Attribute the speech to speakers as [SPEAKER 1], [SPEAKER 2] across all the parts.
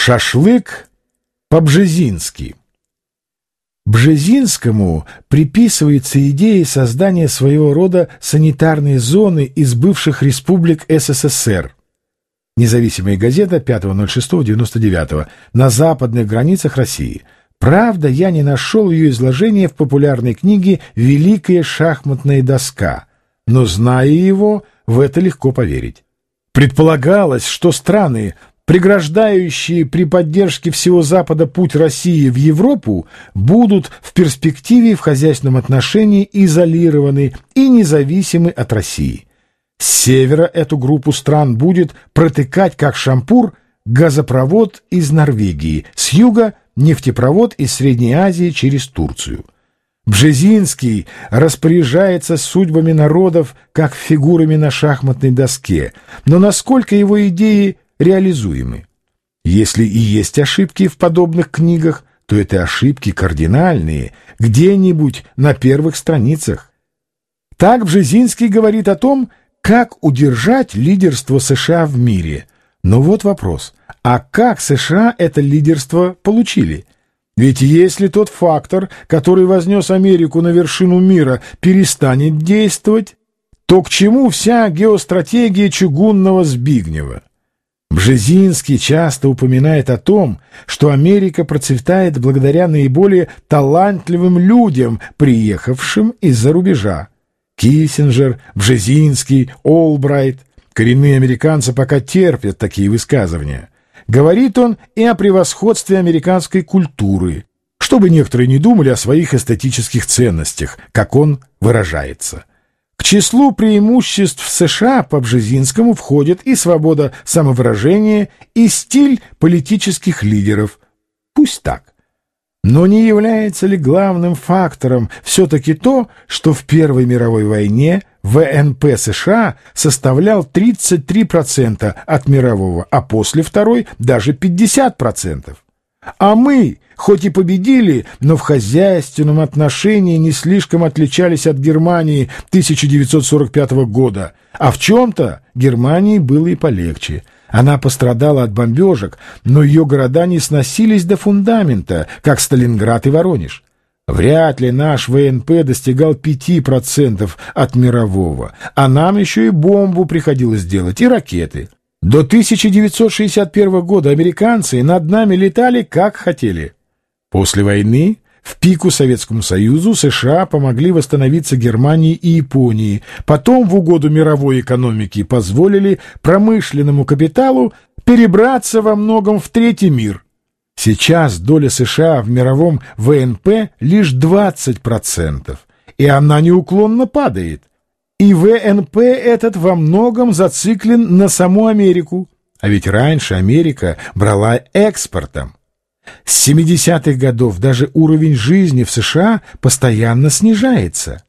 [SPEAKER 1] Шашлык по-бжезински. Бжезинскому приписывается идея создания своего рода санитарной зоны из бывших республик СССР. Независимая газета 5.06.99 на западных границах России. Правда, я не нашел ее изложения в популярной книге «Великая шахматная доска», но, зная его, в это легко поверить. Предполагалось, что страны, преграждающие при поддержке всего Запада путь России в Европу, будут в перспективе в хозяйственном отношении изолированы и независимы от России. С севера эту группу стран будет протыкать, как шампур, газопровод из Норвегии, с юга – нефтепровод из Средней Азии через Турцию. Бжезинский распоряжается судьбами народов, как фигурами на шахматной доске, но насколько его идеи – реализуемы. Если и есть ошибки в подобных книгах, то это ошибки кардинальные, где-нибудь на первых страницах. Так Бжезинский говорит о том, как удержать лидерство США в мире. Но вот вопрос, а как США это лидерство получили? Ведь если тот фактор, который вознес Америку на вершину мира, перестанет действовать, то к чему вся геостратегия чугунного Збигнева? Бжезинский часто упоминает о том, что Америка процветает благодаря наиболее талантливым людям, приехавшим из-за рубежа. Киссинджер, Бжезинский, Олбрайт. Коренные американцы пока терпят такие высказывания. Говорит он и о превосходстве американской культуры, чтобы некоторые не думали о своих эстетических ценностях, как он выражается. К числу преимуществ США по Бжезинскому входит и свобода самовыражения, и стиль политических лидеров. Пусть так. Но не является ли главным фактором все-таки то, что в Первой мировой войне ВНП США составлял 33% от мирового, а после Второй даже 50%? А мы, хоть и победили, но в хозяйственном отношении не слишком отличались от Германии 1945 года, а в чем-то Германии было и полегче. Она пострадала от бомбежек, но ее города не сносились до фундамента, как Сталинград и Воронеж. Вряд ли наш ВНП достигал 5% от мирового, а нам еще и бомбу приходилось делать, и ракеты. До 1961 года американцы над нами летали как хотели. После войны в пику Советскому Союзу США помогли восстановиться Германии и Японии, потом в угоду мировой экономике позволили промышленному капиталу перебраться во многом в третий мир. Сейчас доля США в мировом ВНП лишь 20%, и она неуклонно падает. И ВНП этот во многом зациклен на саму Америку. А ведь раньше Америка брала экспортом. С 70-х годов даже уровень жизни в США постоянно снижается.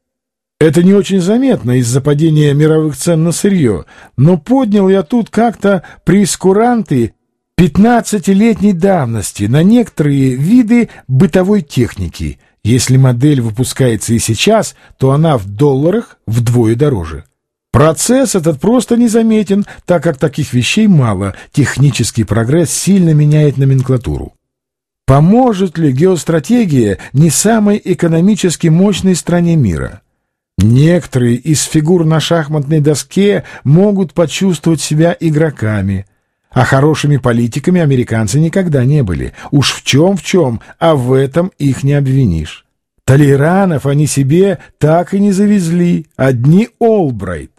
[SPEAKER 1] Это не очень заметно из-за падения мировых цен на сырье, но поднял я тут как-то прескуранты 15-летней давности на некоторые виды бытовой техники – если модель выпускается и сейчас, то она в долларах вдвое дороже. Процесс этот просто незаметен, так как таких вещей мало, технический прогресс сильно меняет номенклатуру. Поможет ли геостратегия не самой экономически мощной стране мира? Некоторые из фигур на шахматной доске могут почувствовать себя игроками – а хорошими политиками американцы никогда не были. Уж в чем в чем, а в этом их не обвинишь. Толеранов они себе так и не завезли, одни Олбрайт.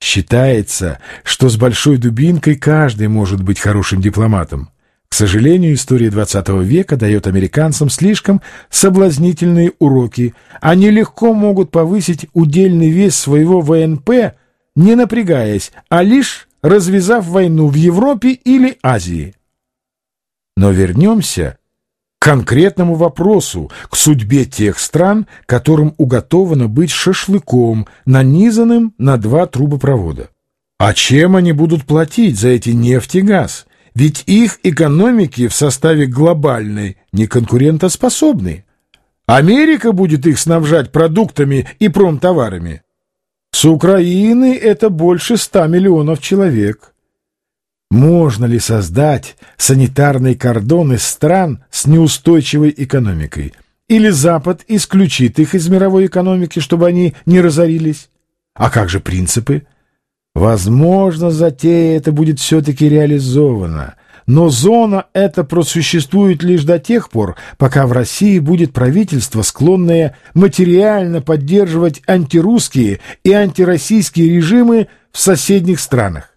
[SPEAKER 1] Считается, что с большой дубинкой каждый может быть хорошим дипломатом. К сожалению, история XX века дает американцам слишком соблазнительные уроки. Они легко могут повысить удельный вес своего ВНП, не напрягаясь, а лишь развязав войну в Европе или Азии. Но вернемся к конкретному вопросу, к судьбе тех стран, которым уготовано быть шашлыком, нанизанным на два трубопровода. А чем они будут платить за эти нефть и газ? Ведь их экономики в составе глобальной не конкурентоспособны. Америка будет их снабжать продуктами и промтоварами. С Украины это больше ста миллионов человек. Можно ли создать санитарный кордон из стран с неустойчивой экономикой? Или Запад исключит их из мировой экономики, чтобы они не разорились? А как же принципы? Возможно, затея это будет все-таки реализована, но зона эта просуществует лишь до тех пор, пока в России будет правительство, склонное материально поддерживать антирусские и антироссийские режимы в соседних странах.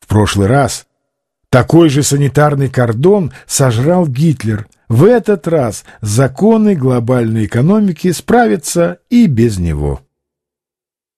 [SPEAKER 1] В прошлый раз такой же санитарный кордон сожрал Гитлер. В этот раз законы глобальной экономики справятся и без него.